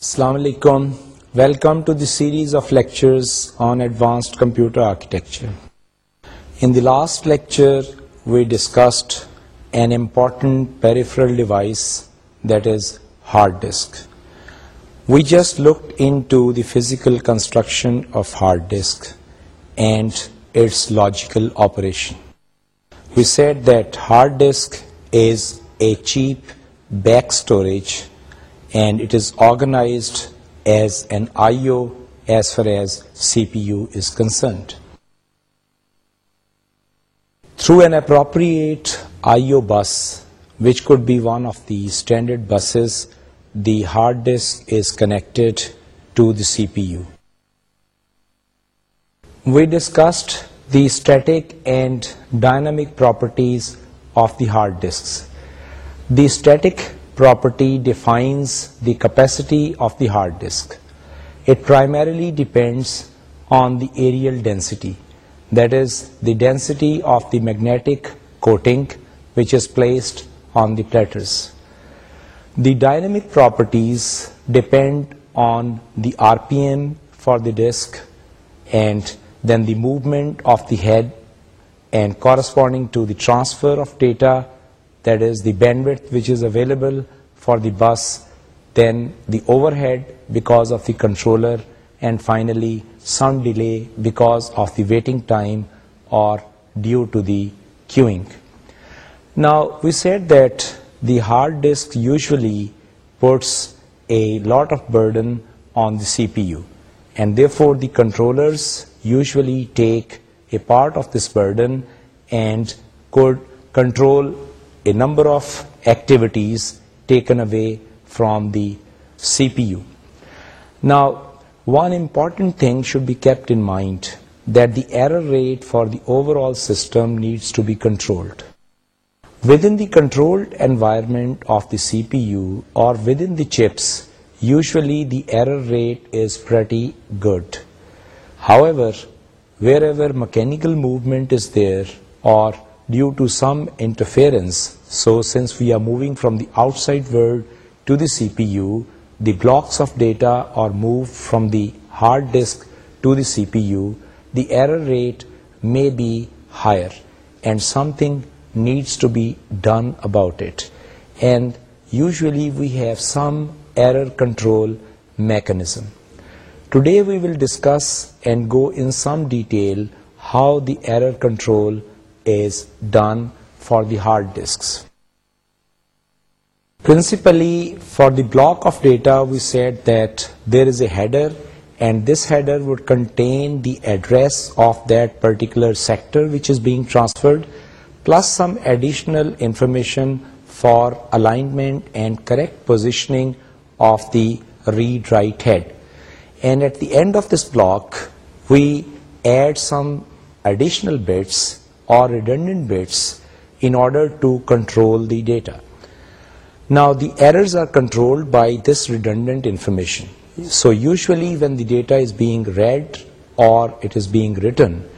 Assalamu alaikum. Welcome to the series of lectures on advanced computer architecture. In the last lecture, we discussed an important peripheral device, that is hard disk. We just looked into the physical construction of hard disk and its logical operation. We said that hard disk is a cheap back storage and it is organized as an I/O as far as CPU is concerned. Through an appropriate I/O bus, which could be one of the standard buses, the hard disk is connected to the CPU. We discussed the static and dynamic properties of the hard disks. The static property defines the capacity of the hard disk. It primarily depends on the areal density, that is the density of the magnetic coating which is placed on the platters. The dynamic properties depend on the RPM for the disk and then the movement of the head and corresponding to the transfer of data that is the bandwidth which is available for the bus, then the overhead because of the controller, and finally some delay because of the waiting time or due to the queuing. Now we said that the hard disk usually puts a lot of burden on the CPU, and therefore the controllers usually take a part of this burden and could control a number of activities taken away from the CPU. Now, one important thing should be kept in mind, that the error rate for the overall system needs to be controlled. Within the controlled environment of the CPU or within the chips, usually the error rate is pretty good. However, wherever mechanical movement is there or due to some interference. So since we are moving from the outside world to the CPU, the blocks of data are moved from the hard disk to the CPU, the error rate may be higher and something needs to be done about it. And usually we have some error control mechanism. Today we will discuss and go in some detail how the error control is done for the hard disks. Principally, for the block of data, we said that there is a header, and this header would contain the address of that particular sector which is being transferred, plus some additional information for alignment and correct positioning of the read-write head. And at the end of this block, we add some additional bits or redundant bits in order to control the data. Now the errors are controlled by this redundant information. So usually when the data is being read or it is being written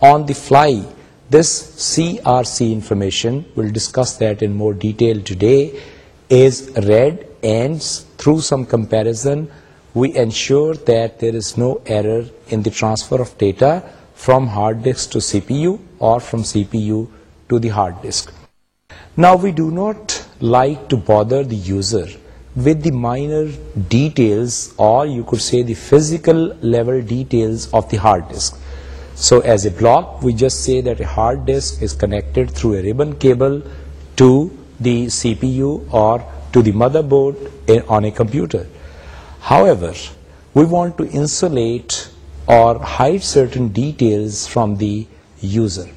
on the fly, this CRC information, we'll discuss that in more detail today, is read, and through some comparison we ensure that there is no error in the transfer of data from hard disk to CPU or from CPU to the hard disk. Now we do not like to bother the user with the minor details, or you could say the physical level details of the hard disk. So as a block, we just say that a hard disk is connected through a ribbon cable to the CPU or to the motherboard on a computer. However, we want to insulate or hide certain details from the user.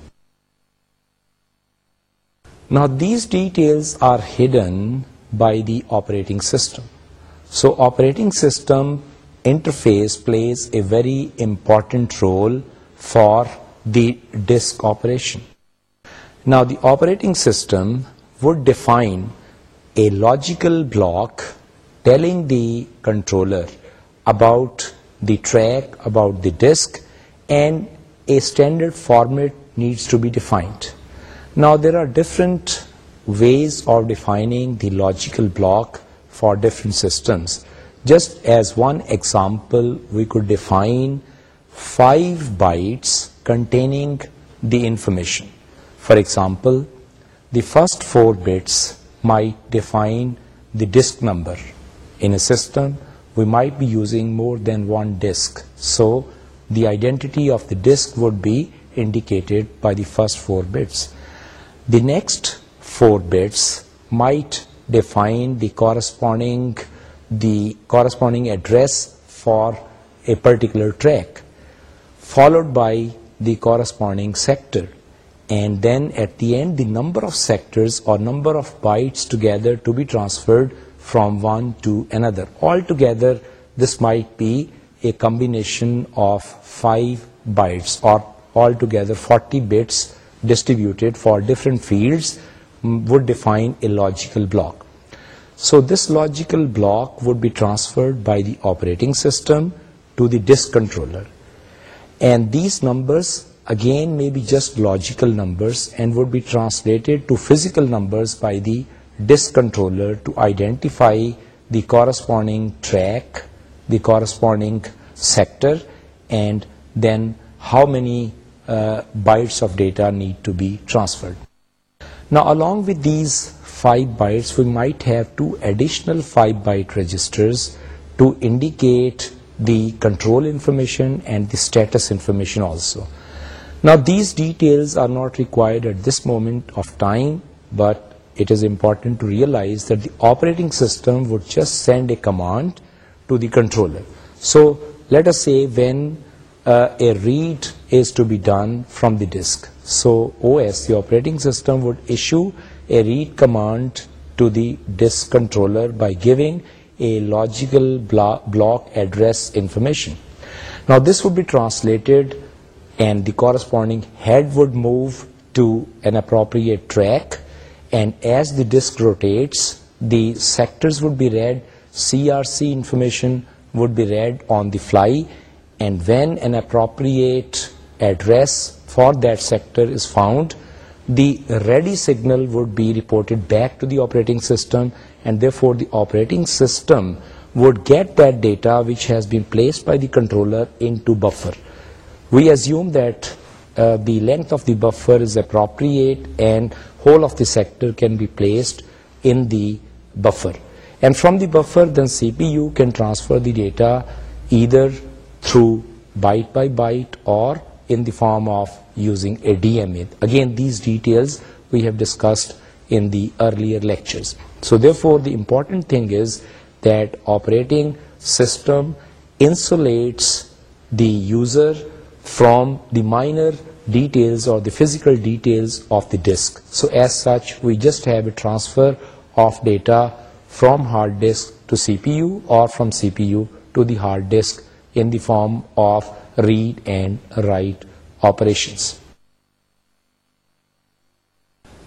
Now these details are hidden by the operating system. So operating system interface plays a very important role for the disk operation. Now the operating system would define a logical block telling the controller about the track, about the disk, and a standard format needs to be defined. Now there are different ways of defining the logical block for different systems. Just as one example, we could define 5 bytes containing the information. For example, the first 4 bits might define the disk number. In a system, we might be using more than one disk. So the identity of the disk would be indicated by the first 4 bits. The next 4 bits might define the corresponding address for a particular track, followed by the corresponding sector, and then at the end the number of sectors or number of bytes together to be transferred from one to another. Altogether this might be a combination of 5 bytes or altogether 40 bits distributed for different fields would define a logical block. So this logical block would be transferred by the operating system to the disk controller. And these numbers again may be just logical numbers and would be translated to physical numbers by the disk controller to identify the corresponding track the corresponding sector, and then how many uh, bytes of data need to be transferred. Now, along with these 5 bytes, we might have 2 additional 5-byte registers to indicate the control information and the status information also. Now, these details are not required at this moment of time, but it is important to realize that the operating system would just send a command to the controller. So let us say when uh, a read is to be done from the disk, so OS, the operating system, would issue a read command to the disk controller by giving a logical block address information. Now this would be translated and the corresponding head would move to an appropriate track, and as the disk rotates, the sectors would be read CRC information would be read on the fly, and when an appropriate address for that sector is found, the ready signal would be reported back to the operating system, and therefore the operating system would get that data which has been placed by the controller into buffer. We assume that uh, the length of the buffer is appropriate and whole of the sector can be placed in the buffer. And from the buffer, then CPU can transfer the data either through byte by byte or in the form of using a DMA. Again, these details we have discussed in the earlier lectures. So therefore, the important thing is that operating system insulates the user from the minor details or the physical details of the disk. So as such, we just have a transfer of data from hard disk to CPU or from CPU to the hard disk in the form of read and write operations.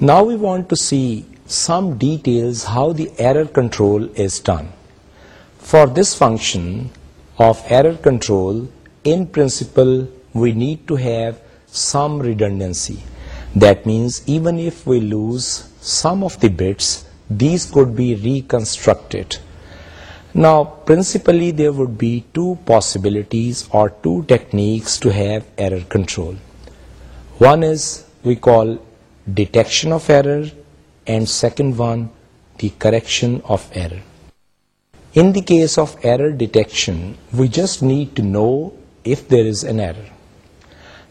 Now we want to see some details how the error control is done. For this function of error control, in principle, we need to have some redundancy. That means even if we lose some of the bits, these could be reconstructed. Now, principally, there would be two possibilities or two techniques to have error control. One is we call detection of error, and second one, the correction of error. In the case of error detection, we just need to know if there is an error.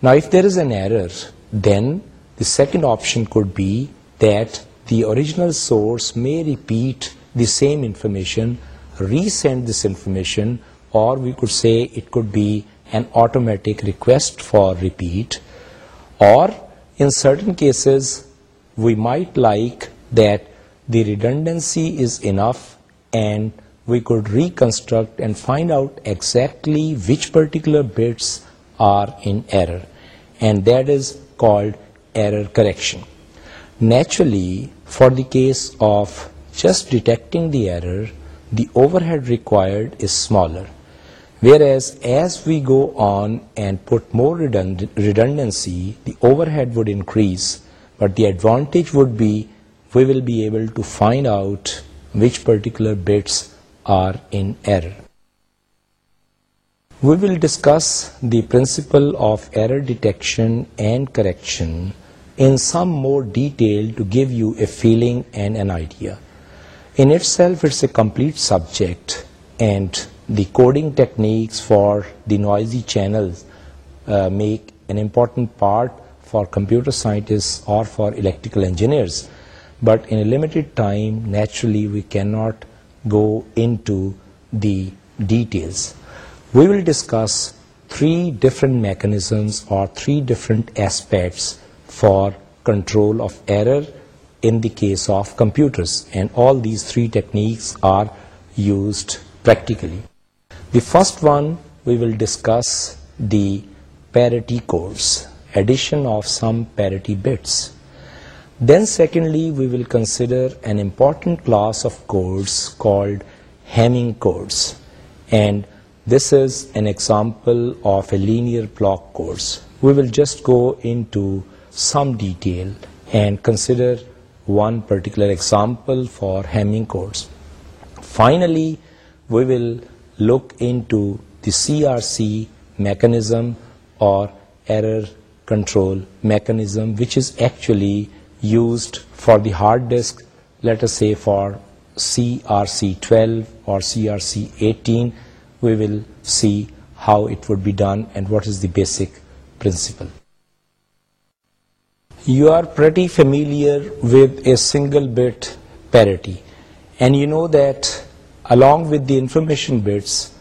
Now, if there is an error, then the second option could be that the original source may repeat the same information, resend this information, or we could say it could be an automatic request for repeat. Or in certain cases, we might like that the redundancy is enough and we could reconstruct and find out exactly which particular bits are in error, and that is called error correction. Naturally, for the case of just detecting the error, the overhead required is smaller. Whereas as we go on and put more redundancy, the overhead would increase, but the advantage would be we will be able to find out which particular bits are in error. We will discuss the principle of error detection and correction in some more detail to give you a feeling and an idea. In itself, it's a complete subject, and the coding techniques for the noisy channels uh, make an important part for computer scientists or for electrical engineers. But in a limited time, naturally, we cannot go into the details. We will discuss three different mechanisms or three different aspects for control of error in the case of computers, and all these three techniques are used practically. The first one, we will discuss the parity codes, addition of some parity bits. Then secondly, we will consider an important class of codes called Hamming codes, and this is an example of a linear block codes. We will just go into some detail and consider one particular example for Hamming chords. Finally, we will look into the CRC mechanism or error control mechanism, which is actually used for the hard disk, let us say for CRC12 or CRC18. We will see how it would be done and what is the basic principle. You are pretty familiar with a single bit parity, and you know that along with the information bits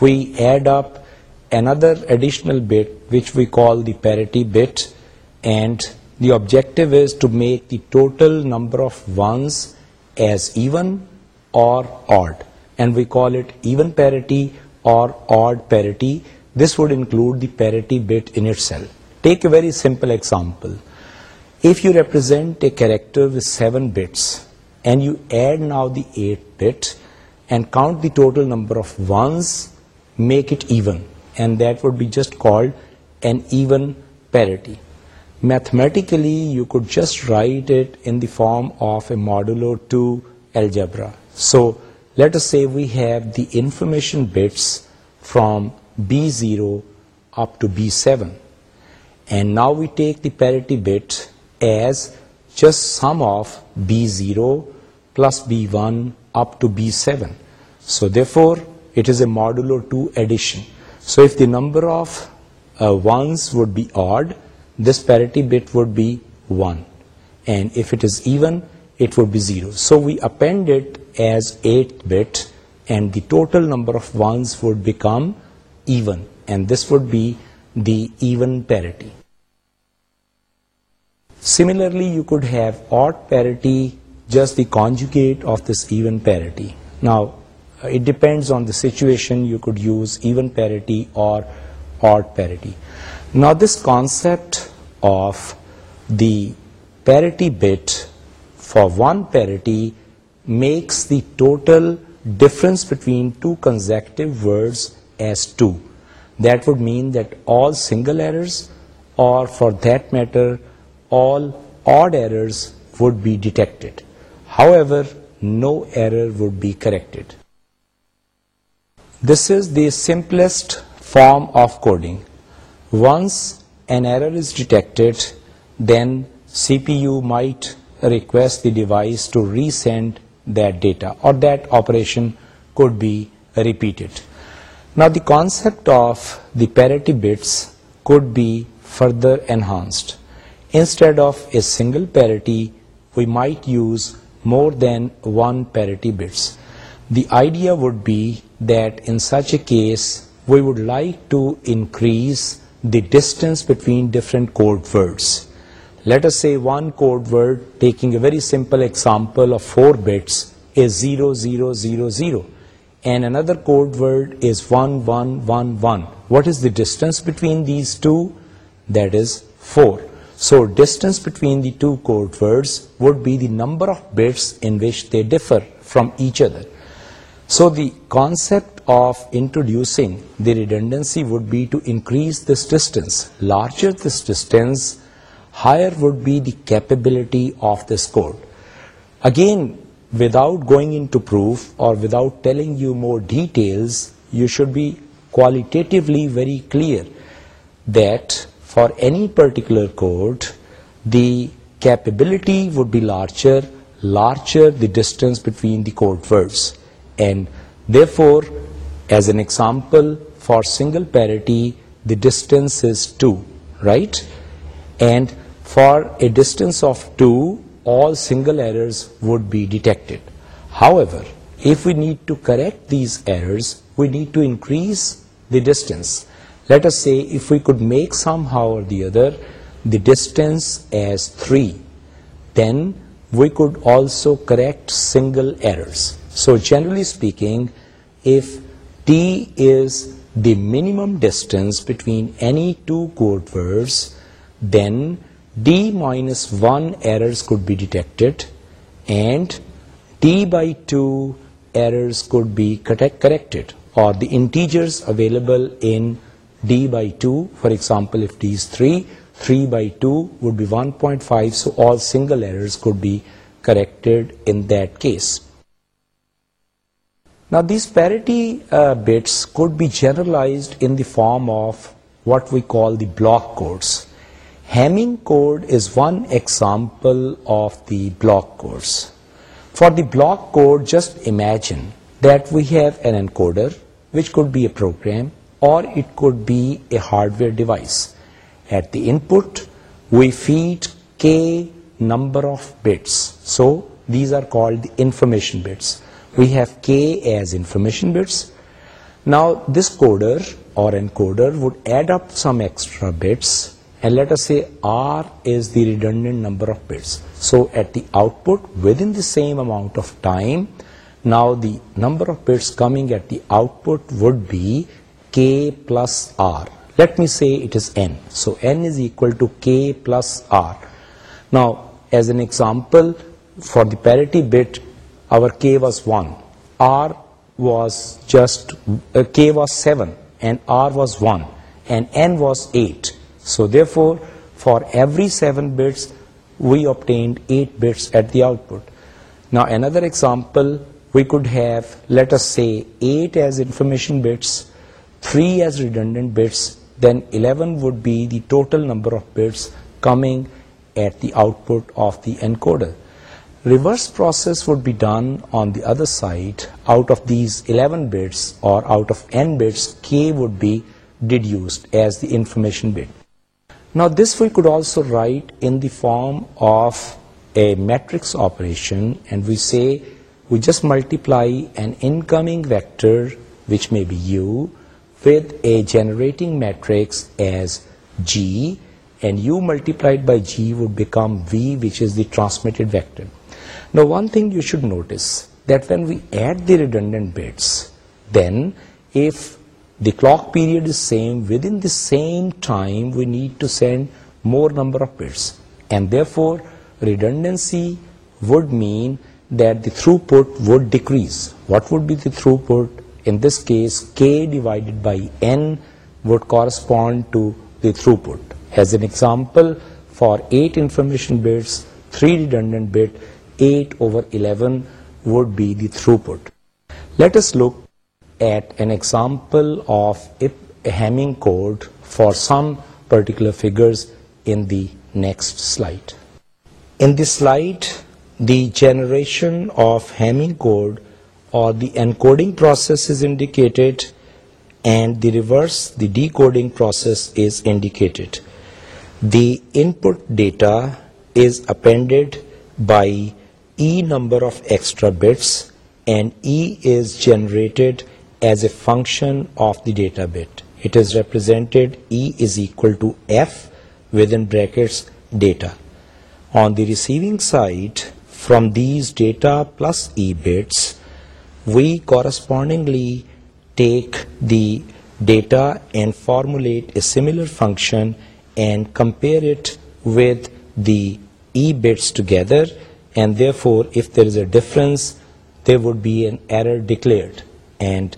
we add up another additional bit which we call the parity bit, and the objective is to make the total number of ones as even or odd, and we call it even parity or odd parity. This would include the parity bit in itself. Take a very simple example. If you represent a character with 7 bits and you add now the 8th bit and count the total number of ones, make it even, and that would be just called an even parity. Mathematically, you could just write it in the form of a modulo 2 algebra. So let us say we have the information bits from B0 up to B7, and now we take the parity bit as just sum of B0 plus B1 up to B7. So therefore, it is a modulo 2 addition. So if the number of uh, ones would be odd, this parity bit would be 1. And if it is even, it would be 0. So we append it as 8 bit, and the total number of ones would become even. And this would be the even parity. Similarly, you could have odd parity, just the conjugate of this even parity. Now, uh, it depends on the situation. You could use even parity or odd parity. Now, this concept of the parity bit for one parity makes the total difference between two consecutive words as 2. That would mean that all single errors, or for that matter all odd errors would be detected. However, no error would be corrected. This is the simplest form of coding. Once an error is detected, then CPU might request the device to resend that data, or that operation could be repeated. Now the concept of the parity bits could be further enhanced. Instead of a single parity, we might use more than one parity bits. The idea would be that in such a case, we would like to increase the distance between different code words. Let us say one code word, taking a very simple example of 4 bits, is 0000, and another code word is 1111. What is the distance between these two? That is 4. So distance between the two code words would be the number of bits in which they differ from each other. So the concept of introducing the redundancy would be to increase this distance. Larger this distance, higher would be the capability of this code. Again, without going into proof or without telling you more details, you should be qualitatively very clear that for any particular code, the capability would be larger the distance between the code words. And therefore, as an example, for single parity, the distance is 2, right? And for a distance of 2, all single errors would be detected. However, if we need to correct these errors, we need to increase the distance. Let us say if we could make somehow or the other the distance as 3, then we could also correct single errors. So generally speaking, if t is the minimum distance between any two code words, then d minus 1 errors could be detected and t by 2 errors could be corrected, or the integers available in d by 2, for example, if d is 3, 3 by 2 would be 1.5, so all single errors could be corrected in that case. Now these parity uh, bits could be generalized in the form of what we call the block codes. Hamming code is one example of the block codes. For the block code, just imagine that we have an encoder, which could be a program, or it could be a hardware device. At the input, we feed k number of bits. So these are called the information bits. We have k as information bits. Now this coder or encoder would add up some extra bits, and let us say r is the redundant number of bits. So at the output, within the same amount of time, now the number of bits coming at the output would be k plus r. Let me say it is n. So n is equal to k plus r. Now as an example, for the parity bit, our k was 1, r was just uh, k was 7 and r was 1 and n was 8. So therefore for every 7 bits we obtained 8 bits at the output. Now another example, we could have, let us say, 8 as information bits 3 as redundant bits, then 11 would be the total number of bits coming at the output of the encoder. Reverse process would be done on the other side. Out of these 11 bits or out of n bits, k would be deduced as the information bit. Now this we could also write in the form of a matrix operation, and we say we just multiply an incoming vector, which may be u, with a generating matrix as G, and U multiplied by G would become V, which is the transmitted vector. Now one thing you should notice, that when we add the redundant bits, then if the clock period is same, within the same time we need to send more number of bits, and therefore redundancy would mean that the throughput would decrease. What would be the throughput? In this case, k divided by n would correspond to the throughput. As an example, for 8 information bits, 3 redundant bit, 8 over 11 would be the throughput. Let us look at an example of a Hamming code for some particular figures in the next slide. In this slide, the generation of Hamming code or the encoding process is indicated, and the reverse, the decoding process, is indicated. The input data is appended by E number of extra bits, and E is generated as a function of the data bit. It is represented E is equal to F within brackets data. On the receiving side, from these data plus E bits, we correspondingly take the data and formulate a similar function and compare it with the E bits together, and therefore if there is a difference there would be an error declared, and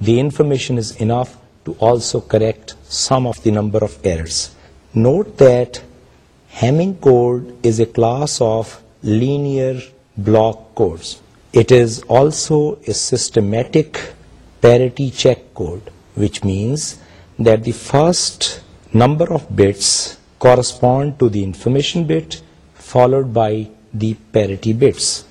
the information is enough to also correct some of the number of errors. Note that Hamming code is a class of linear block codes. It is also a systematic parity check code, which means that the first number of bits correspond to the information bit followed by the parity bits.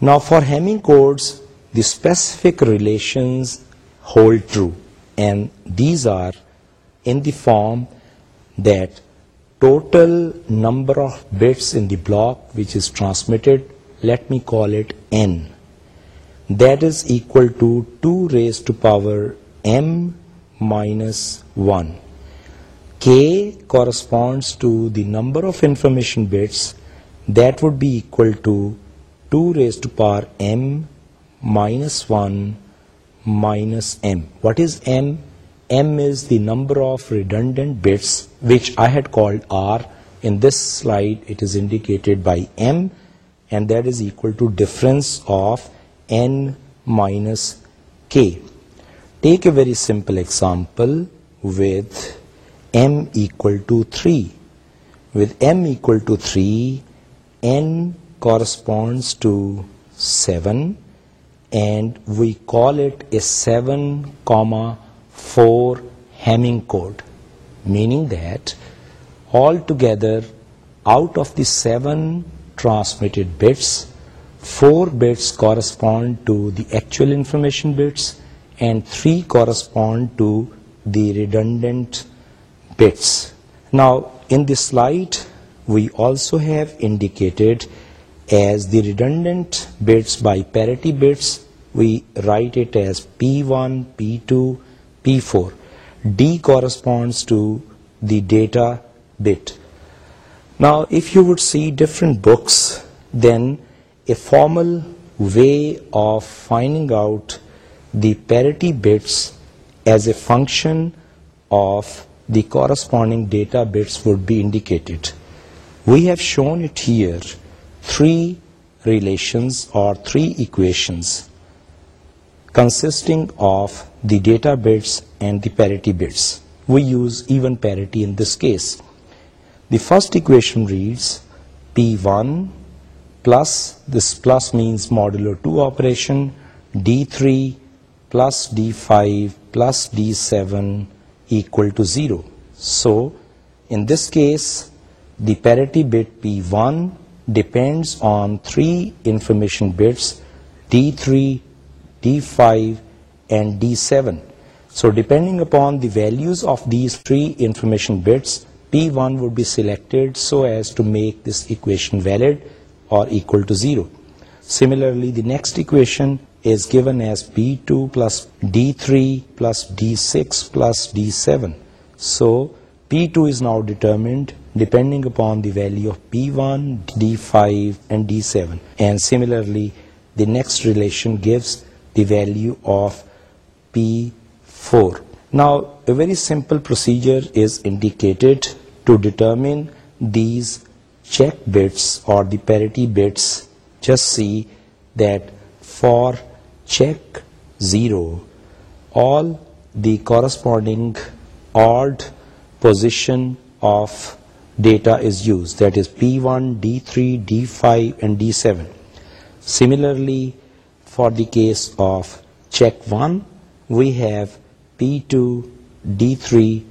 Now for Hamming codes, the specific relations hold true, and these are in the form that total number of bits in the block which is transmitted let me call it n, that is equal to 2 raised to power m minus 1. K corresponds to the number of information bits, that would be equal to 2 raised to power m minus 1 minus m. What is m? M is the number of redundant bits, which I had called r. In this slide it is indicated by m and that is equal to difference of n minus k. Take a very simple example with m equal to 3. With m equal to 3, n corresponds to 7, and we call it a 7,4 Hamming code, meaning that altogether out of the 7 transmitted bits. 4 bits correspond to the actual information bits and 3 correspond to the redundant bits. Now in this slide we also have indicated as the redundant bits by parity bits, we write it as P1, P2, P4. D corresponds to the data bit. Now, if you would see different books, then a formal way of finding out the parity bits as a function of the corresponding data bits would be indicated. We have shown it here, three relations or three equations consisting of the data bits and the parity bits. We use even parity in this case. The first equation reads P1 plus, this plus means modulo 2 operation, D3 plus D5 plus D7 equal to 0. So in this case the parity bit P1 depends on 3 information bits D3, D5 and D7. So depending upon the values of these 3 information bits, P1 would be selected so as to make this equation valid or equal to 0. Similarly, the next equation is given as P2 plus D3 plus D6 plus D7. So P2 is now determined depending upon the value of P1, D5 and D7. And similarly, the next relation gives the value of P4. Now, a very simple procedure is indicated to determine these check bits or the parity bits. Just see that for check 0, all the corresponding odd position of data is used, that is P1, D3, D5 and D7. Similarly, for the case of check 1, we have P2, D3,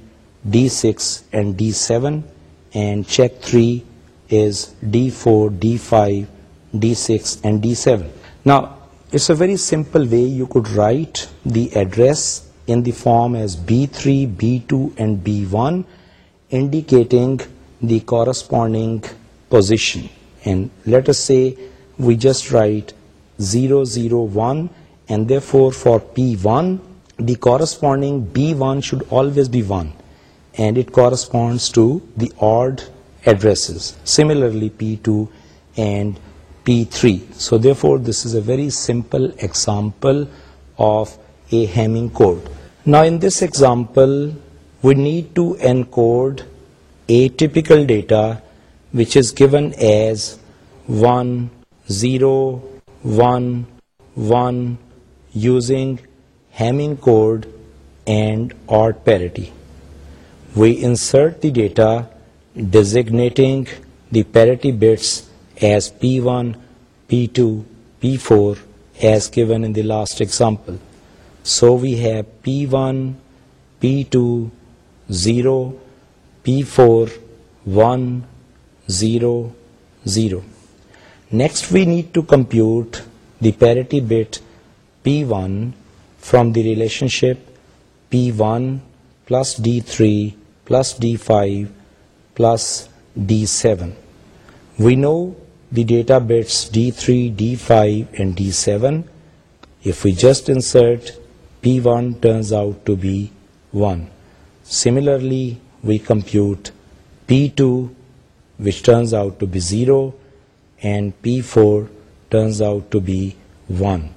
D6 and D7, and check 3 is D4, D5, D6 and D7. Now it's a very simple way you could write the address in the form as B3, B2 and B1, indicating the corresponding position. And let us say we just write 001, and therefore for P1 the corresponding B1 should always be 1, and it corresponds to the odd addresses. Similarly, P2 and P3. So therefore, this is a very simple example of a Hamming code. Now in this example, we need to encode atypical data which is given as 1, 0, 1, 1 using Hamming chord and or parity. We insert the data designating the parity bits as P1, P2, P4 as given in the last example. So we have P1, P2, 0, P4, 1, 0, 0. Next we need to compute the parity bit P1 from the relationship P1 plus D3 plus D5 plus D7. We know the data bits D3, D5, and D7. If we just insert, P1 turns out to be 1. Similarly, we compute P2, which turns out to be 0, and P4 turns out to be 1.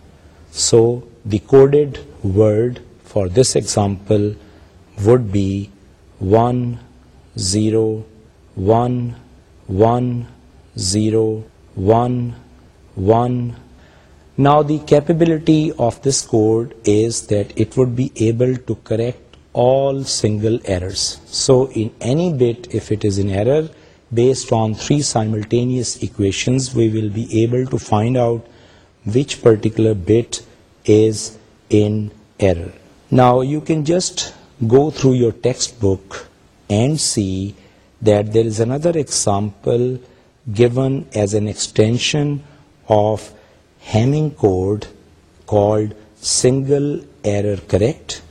So the coded word for this example would be 1 0 1 1 0 1 1. Now the capability of this code is that it would be able to correct all single errors. So in any bit, if it is in error, based on 3 simultaneous equations, we will be able to find out which particular bit is in error. Now you can just go through your textbook and see that there is another example given as an extension of Hamming code called single error correct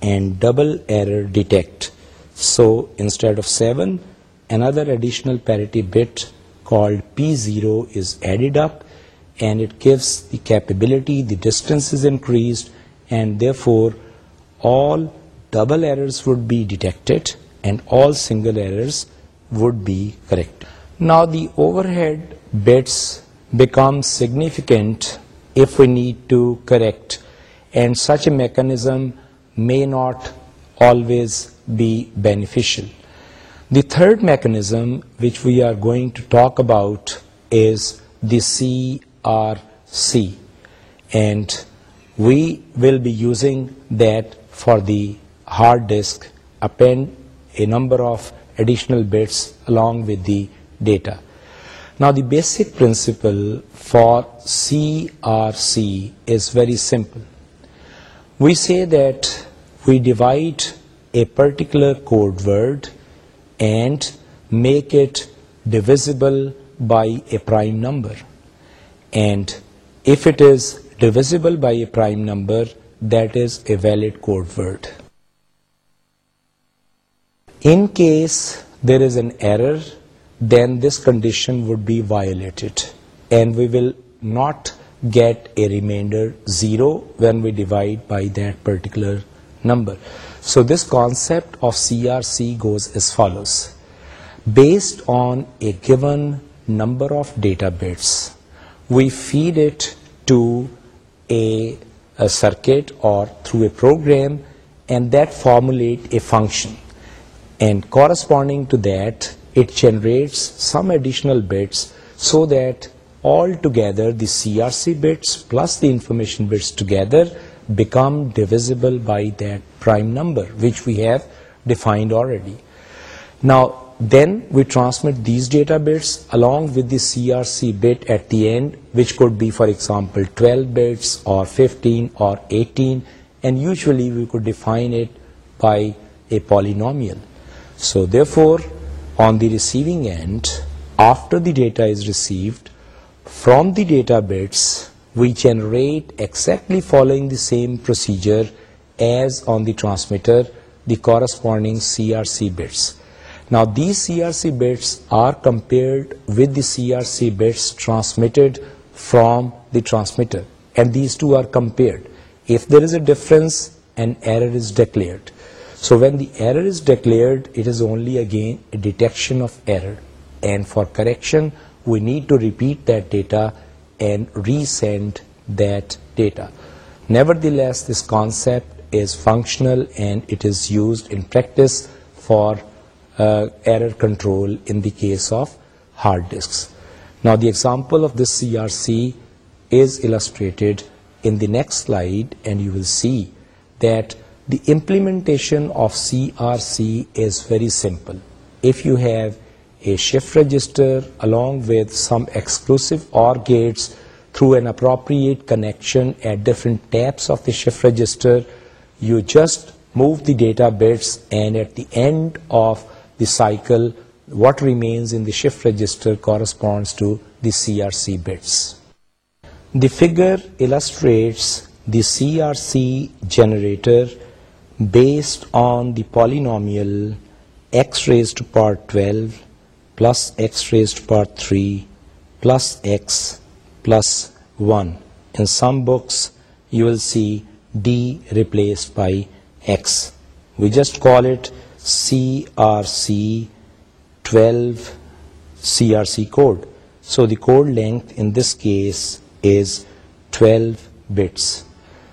and double error detect. So instead of 7, another additional parity bit called P0 is added up and it gives the capability, the distance is increased, and therefore all double errors would be detected and all single errors would be corrected. Now the overhead bits become significant if we need to correct, and such a mechanism may not always be beneficial. The third mechanism which we are going to talk about is the C RC, and we will be using that for the hard disk. Append a number of additional bits along with the data. Now the basic principle for CRC is very simple. We say that we divide a particular code word and make it divisible by a prime number. And if it is divisible by a prime number, that is a valid code word. In case there is an error, then this condition would be violated and we will not get a remainder 0 when we divide by that particular number. So this concept of CRC goes as follows. Based on a given number of data bits, we feed it to a circuit or through a program, and that formulate a function, and corresponding to that it generates some additional bits, so that all together the CRC bits plus the information bits together become divisible by that prime number which we have defined already. Now then we transmit these data bits along with the CRC bit at the end, which could be, for example, 12 bits or 15 or 18, and usually we could define it by a polynomial. So therefore, on the receiving end, after the data is received, from the data bits, we generate exactly following the same procedure as on the transmitter, the corresponding CRC bits. Now these CRC bits are compared with the CRC bits transmitted from the transmitter, and these two are compared. If there is a difference, an error is declared. So when the error is declared, it is only again a detection of error, and for correction we need to repeat that data and resend that data. Nevertheless, this concept is functional and it is used in practice for uh, error control in the case of hard disks. Now the example of this CRC is illustrated in the next slide, and you will see that the implementation of CRC is very simple. If you have a shift register along with some exclusive OR gates through an appropriate connection at different taps of the shift register, you just move the data bits, and at the end of the cycle, what remains in the shift register corresponds to the CRC bits. The figure illustrates the CRC generator based on the polynomial x raised to power 12 plus x raised to power 3 plus x plus 1. In some books you will see d replaced by x. We just call it CRC 12 CRC code. So the code length in this case is 12 bits.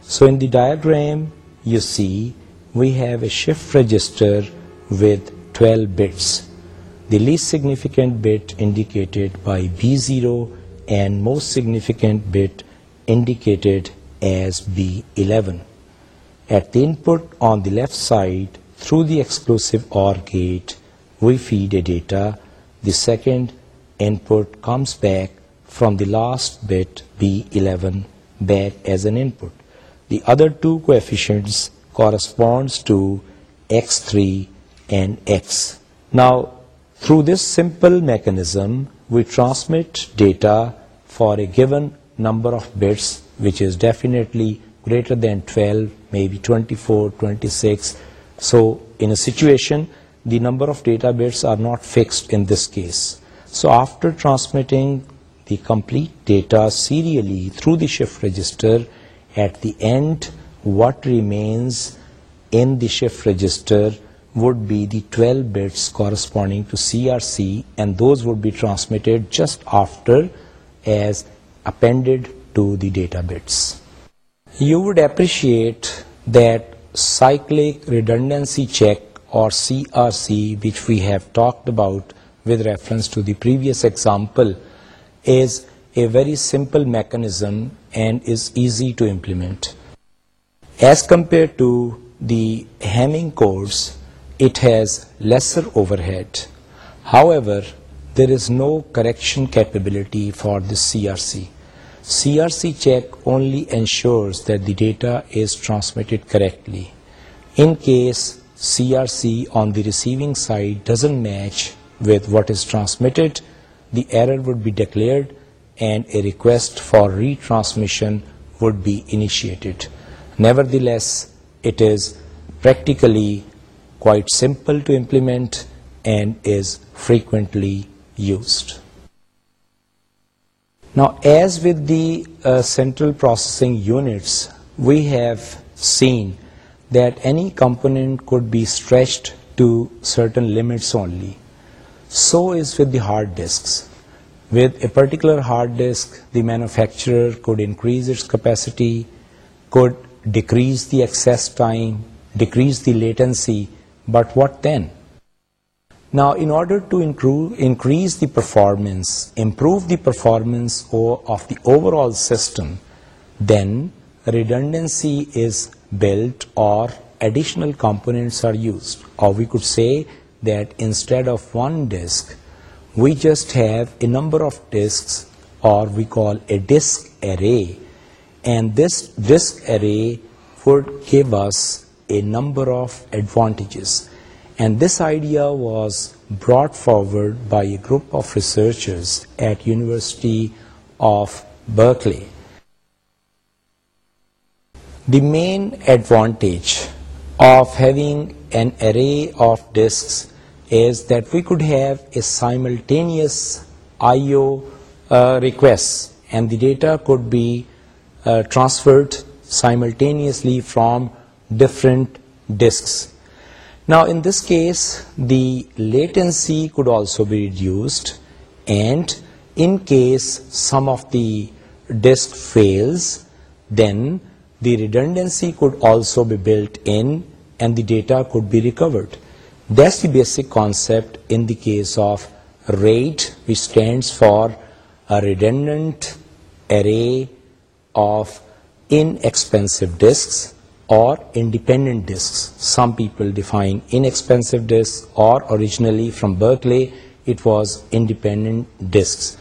So in the diagram you see we have a shift register with 12 bits. The least significant bit indicated by B0 and most significant bit indicated as B11. At the input on the left side through the exclusive OR gate, we feed a data. The second input comes back from the last bit B11 back as an input. The other two coefficients corresponds to X3 and X. Now, through this simple mechanism, we transmit data for a given number of bits, which is definitely greater than 12, maybe 24, 26, so in a situation, the number of data bits are not fixed in this case. So after transmitting the complete data serially through the shift register, at the end what remains in the shift register would be the 12 bits corresponding to CRC, and those would be transmitted just after as appended to the data bits. You would appreciate that cyclic redundancy check or CRC, which we have talked about with reference to the previous example, is a very simple mechanism and is easy to implement. As compared to the Hamming codes, it has lesser overhead. However, there is no correction capability for the CRC. CRC check only ensures that the data is transmitted correctly. In case CRC on the receiving side doesn't match with what is transmitted, the error would be declared and a request for retransmission would be initiated. Nevertheless, it is practically quite simple to implement and is frequently used. Now, as with the uh, central processing units, we have seen that any component could be stretched to certain limits only. So is with the hard disks. With a particular hard disk, the manufacturer could increase its capacity, could decrease the access time, decrease the latency, but what then? Now, in order to increase the performance, improve the performance of the overall system, then redundancy is built or additional components are used. Or we could say that instead of one disk, we just have a number of disks, or we call a disk array. And this disk array would give us a number of advantages. And this idea was brought forward by a group of researchers at University of Berkeley. The main advantage of having an array of disks is that we could have a simultaneous I/O uh, request, and the data could be uh, transferred simultaneously from different disks. Now in this case, the latency could also be reduced, and in case some of the disk fails, then the redundancy could also be built in and the data could be recovered. That's the basic concept in the case of RAID, which stands for a redundant array of inexpensive disks or independent discs. Some people define inexpensive discs, or originally from Berkeley, it was independent discs.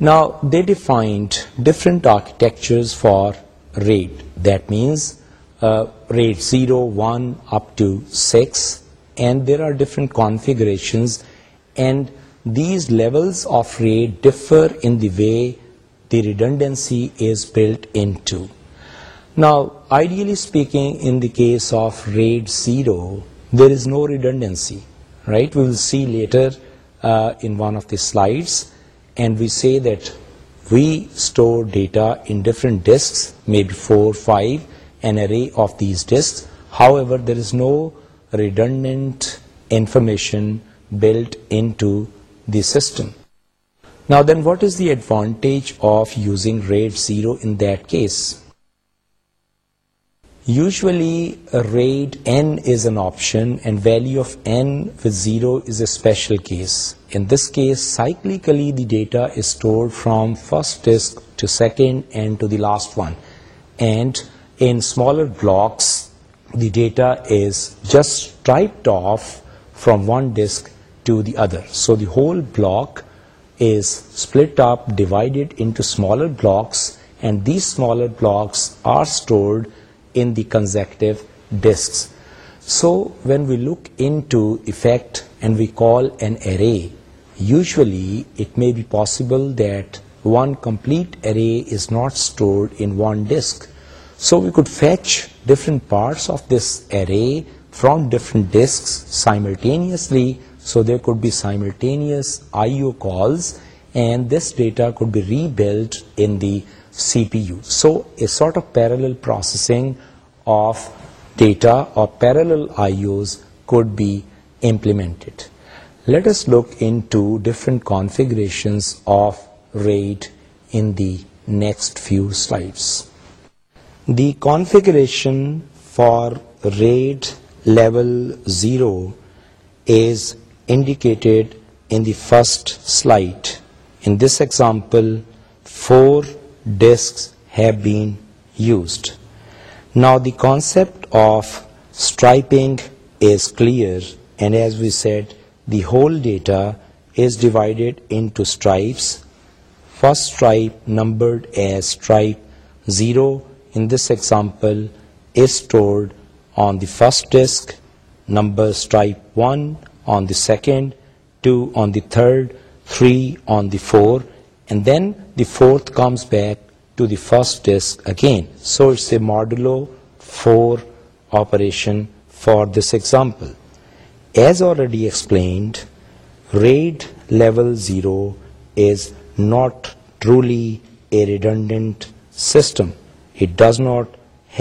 Now, they defined different architectures for RAID. That means uh, RAID 0, 1, up to 6, and there are different configurations, and these levels of RAID differ in the way the redundancy is built into. Now, ideally speaking, in the case of RAID 0, there is no redundancy, right? We will see later uh, in one of the slides, and we say that we store data in different disks, maybe 4 or 5, an array of these disks. However, there is no redundant information built into the system. Now then, what is the advantage of using RAID 0 in that case? Usually a RAID n is an option and value of n with 0 is a special case. In this case, cyclically the data is stored from first disk to second and to the last one. And in smaller blocks, the data is just striped off from one disk to the other. So the whole block is split up, divided into smaller blocks, and these smaller blocks are stored in the conjunctive discs. So when we look into effect and we call an array, usually it may be possible that one complete array is not stored in one disk. So we could fetch different parts of this array from different disks simultaneously, so there could be simultaneous IO calls, and this data could be rebuilt in the CPU. So a sort of parallel processing of data or parallel IOs could be implemented. Let us look into different configurations of RAID in the next few slides. The configuration for RAID level 0 is indicated in the first slide. In this example, 4 discs have been used. Now the concept of striping is clear, and as we said, the whole data is divided into stripes. First stripe, numbered as stripe 0 in this example, is stored on the first disk, number stripe 1 on the second, 2 on the third, 3 on the 4, and then the fourth comes back to the first disk again. So it's a modulo 4 operation for this example. As already explained, RAID level 0 is not truly a redundant system. It does not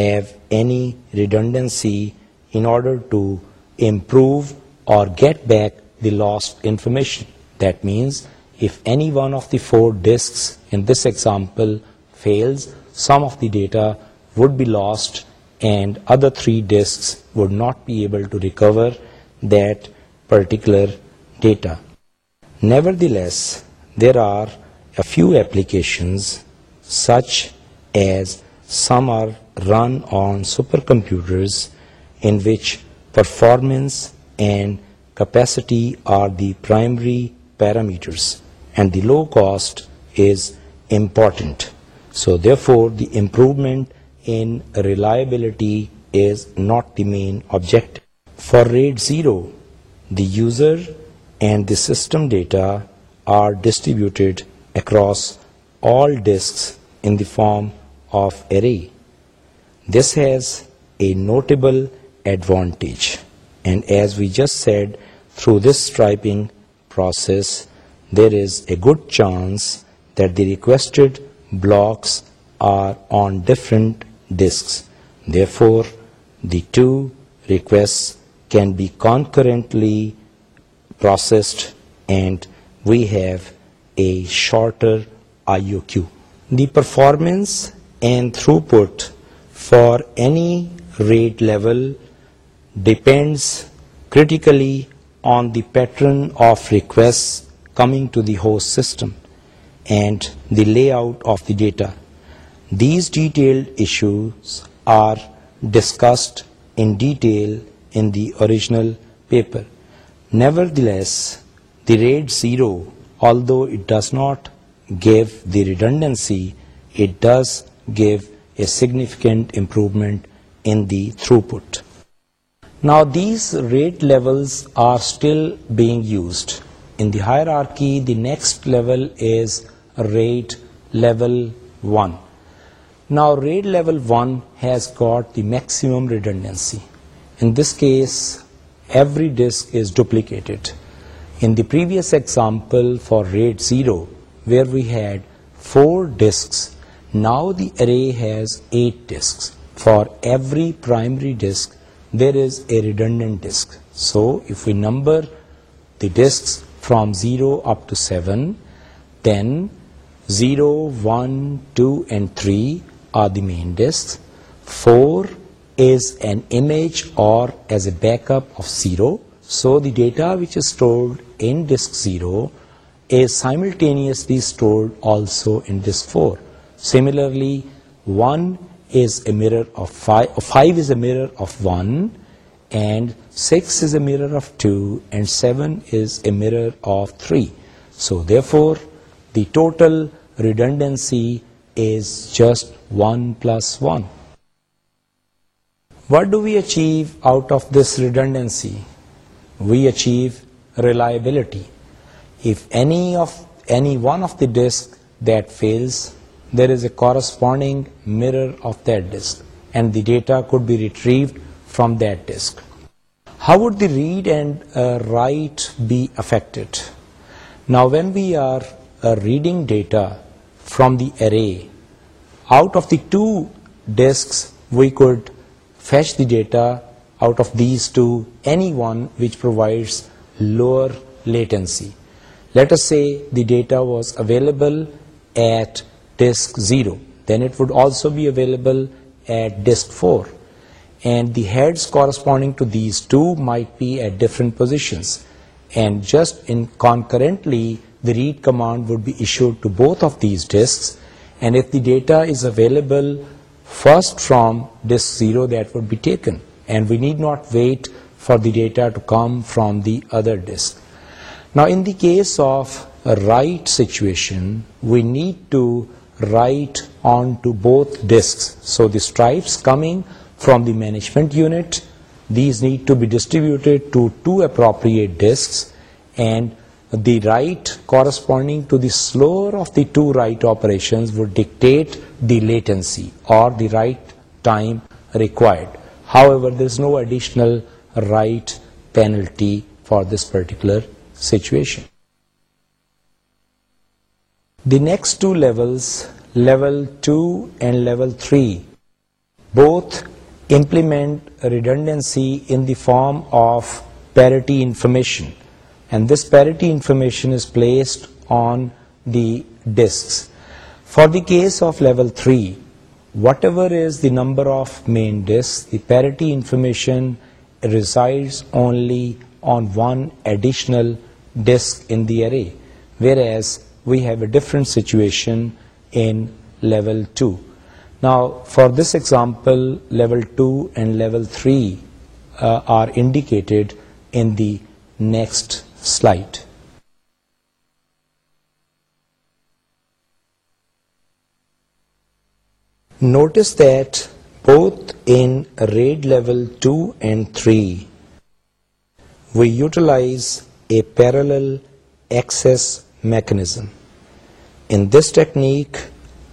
have any redundancy in order to improve or get back the lost information. That means if any one of the four disks in this example fails, some of the data would be lost and other three disks would not be able to recover that particular data. Nevertheless, there are a few applications, such as some are run on supercomputers in which performance and capacity are the primary parameters and the low cost is important. So therefore, the improvement in reliability is not the main objective. For RAID 0, the user and the system data are distributed across all disks in the form of array. This has a notable advantage, and as we just said, through this striping process there is a good chance that the requested blocks are on different disks. Therefore, the two requests can be concurrently processed and we have a shorter I/O queue. The performance and throughput for any RAID level depends critically on the pattern of requests coming to the host system and the layout of the data. These detailed issues are discussed in detail in the original paper. Nevertheless, the RAID 0, although it does not give the redundancy, it does give a significant improvement in the throughput. Now these RAID levels are still being used. In the hierarchy, the next level is RAID level 1. Now RAID level 1 has got the maximum redundancy. In this case, every disk is duplicated. In the previous example for RAID 0, where we had 4 disks, now the array has 8 disks. For every primary disk, there is a redundant disk. So if we number the disks, from zero up to seven تین zero one two and three آدی mask or as a backup of zero so the data which is stored in disk zero is simultaneously stored also in disk four similarly one is a five is a of one and 6 is a mirror of 2, and 7 is a mirror of 3. So therefore, the total redundancy is just 1 plus 1. What do we achieve out of this redundancy? We achieve reliability. If any one of the disks that fails, there is a corresponding mirror of that disk, and the data could be retrieved from that disk. How would the read and uh, write be affected? Now when we are uh, reading data from the array, out of the two disks we could fetch the data out of these two, any one which provides lower latency. Let us say the data was available at disk 0, then it would also be available at disk 4 and the heads corresponding to these two might be at different positions, and just in concurrently the read command would be issued to both of these disks, and if the data is available first from disk 0, that would be taken, and we need not wait for the data to come from the other disk. Now in the case of a write situation, we need to write onto both disks, so the stripes coming from the management unit. These need to be distributed to two appropriate disks, and the write corresponding to the slower of the two write operations would dictate the latency or the write time required. However, there is no additional write penalty for this particular situation. The next two levels, level 2 and level 3, both implement a redundancy in the form of parity information, and this parity information is placed on the disks. For the case of level 3, whatever is the number of main disks, the parity information resides only on one additional disk in the array, whereas we have a different situation in level 2. Now for this example, level 2 and level 3 uh, are indicated in the next slide. Notice that both in RAID level 2 and 3, we utilize a parallel access mechanism. In this technique,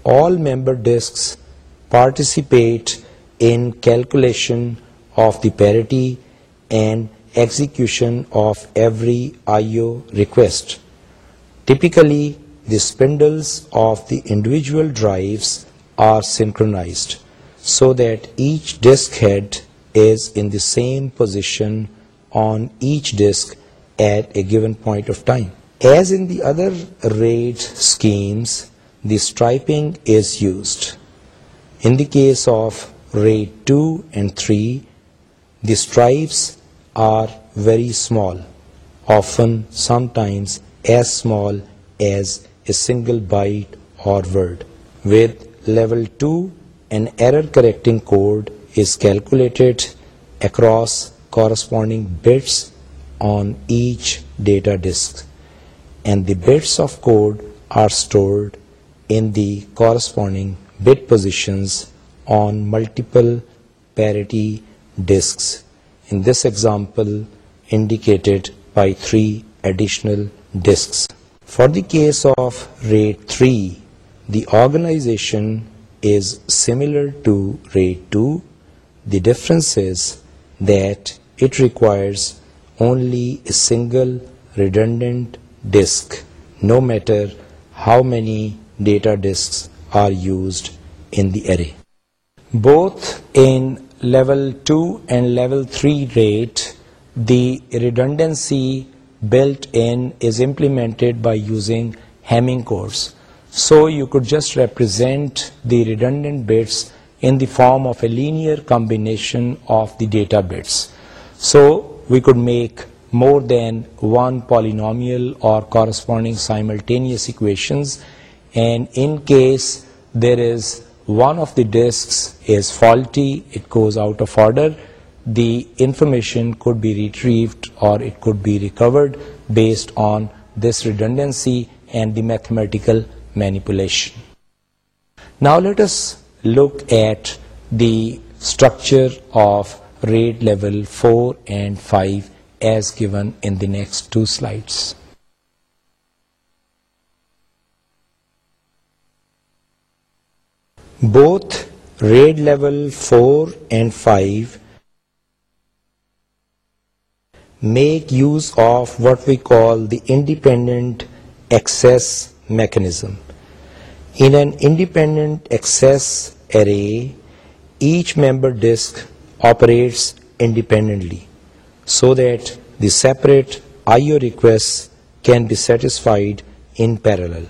all member disks participate in calculation of the parity and execution of every IO request. Typically, the spindles of the individual drives are synchronized so that each disk head is in the same position on each disk at a given point of time. As in the other RAID schemes, the striping is used. In the case of RAID 2 and 3, the stripes are very small, often sometimes as small as a single byte or word. With level 2, an error correcting code is calculated across corresponding bits on each data disk, and the bits of code are stored in the corresponding bid positions on multiple parity disks, in this example indicated by 3 additional disks. For the case of rate 3, the organization is similar to rate 2. The difference is that it requires only a single redundant disk, no matter how many data disks are used in the array. Both in level 2 and level 3 rate, the redundancy built in is implemented by using Hamming codes. So you could just represent the redundant bits in the form of a linear combination of the data bits. So we could make more than one polynomial or corresponding simultaneous equations and in case there is one of the disks is faulty, it goes out of order, the information could be retrieved or it could be recovered based on this redundancy and the mathematical manipulation. Now let us look at the structure of RAID level 4 and 5 as given in the next two slides. Both grade level 4 and 5 make use of what we call the independent access mechanism. In an independent access array, each member disk operates independently so that the separate IO requests can be satisfied in parallel.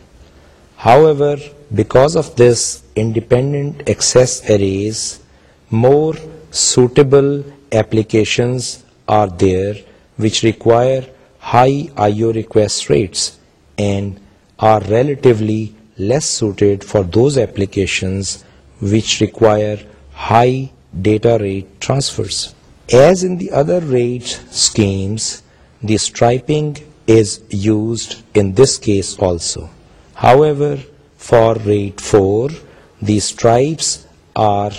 However, because of this, independent access arrays, more suitable applications are there which require high I/O request rates and are relatively less suited for those applications which require high data rate transfers. As in the other rate schemes, the striping is used in this case also. However, for grade 4, the stripes are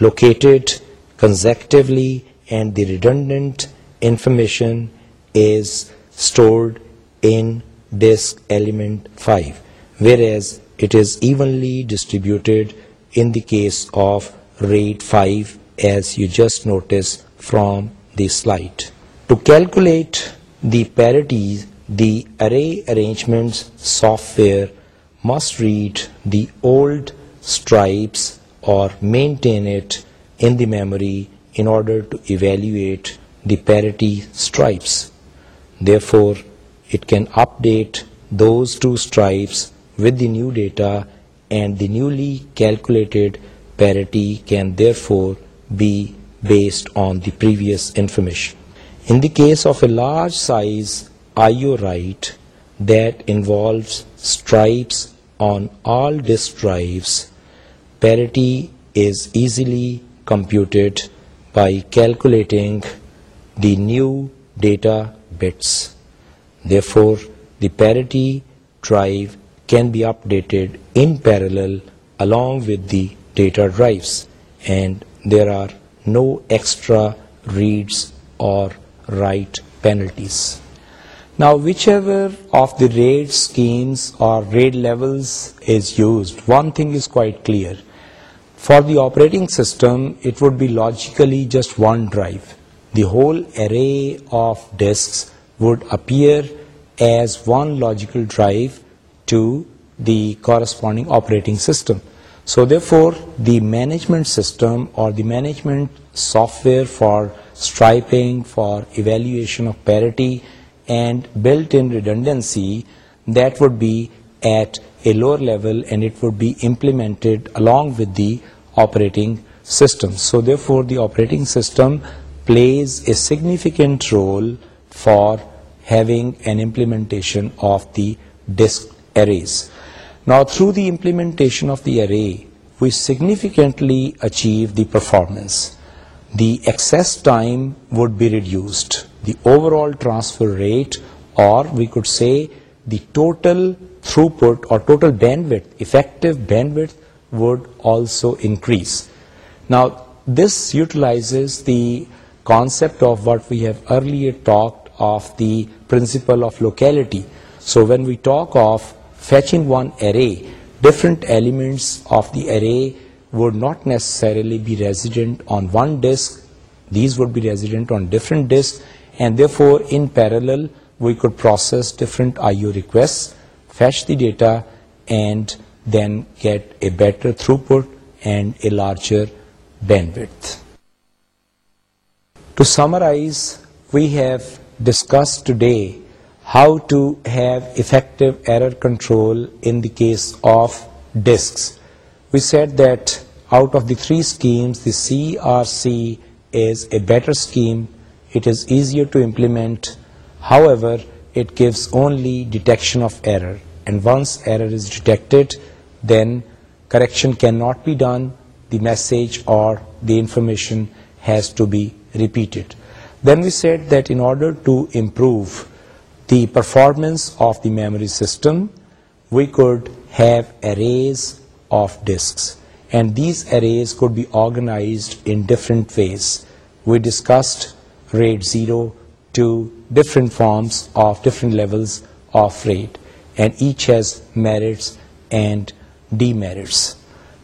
located consecutively and the redundant information is stored in disk element 5, whereas it is evenly distributed in the case of RAID 5, as you just noticed from the slide. To calculate the parity, the array arrangements software must read the old stripes or maintain it in the memory in order to evaluate the parity stripes. Therefore, it can update those two stripes with the new data, and the newly calculated parity can therefore be based on the previous information. In the case of a large size IO write that involves stripes on all disk drives, parity is easily computed by calculating the new data bits. Therefore, the parity drive can be updated in parallel along with the data drives, and there are no extra reads or write penalties. Now whichever of the RAIDs or drive the whole array of disk would appear as one logical drive to the corresponding operating system so the for the management system or the m management software for striping for evaluation of parity and built-in redundancy that would be at a lower level, and it would be implemented along with the operating system. So therefore the operating system plays a significant role for having an implementation of the disk arrays. Now through the implementation of the array, we significantly achieve the performance. The access time would be reduced the overall transfer rate, or we could say the total throughput or total bandwidth, effective bandwidth, would also increase. Now, this utilizes the concept of what we have earlier talked of, the principle of locality. So when we talk of fetching one array, different elements of the array would not necessarily be resident on one disk. These would be resident on different disks, and therefore, in parallel, we could process different IO requests, fetch the data, and then get a better throughput and a larger bandwidth. To summarize, we have discussed today how to have effective error control in the case of disks. We said that out of the three schemes, the CRC is a better scheme it is easier to implement. However, it gives only detection of error, and once error is detected, then correction cannot be done. The message or the information has to be repeated. Then we said that in order to improve the performance of the memory system, we could have arrays of disks, and these arrays could be organized in different ways. We discussed rate 0 to different forms of different levels of rate, and each has merits and demerits.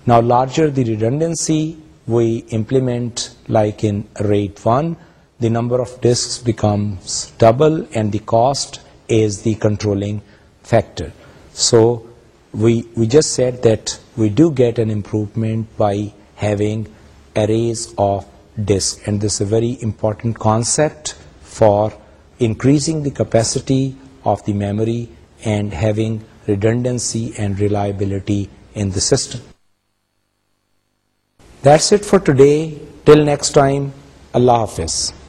Now, larger the redundancy we implement, like in rate 1, the number of disks becomes double and the cost is the controlling factor. So we just said that we do get an improvement by having arrays of disk and this a very important concept for increasing the capacity of the memory and having redundancy and reliability in the system that's it for today till next time اللہ حافظ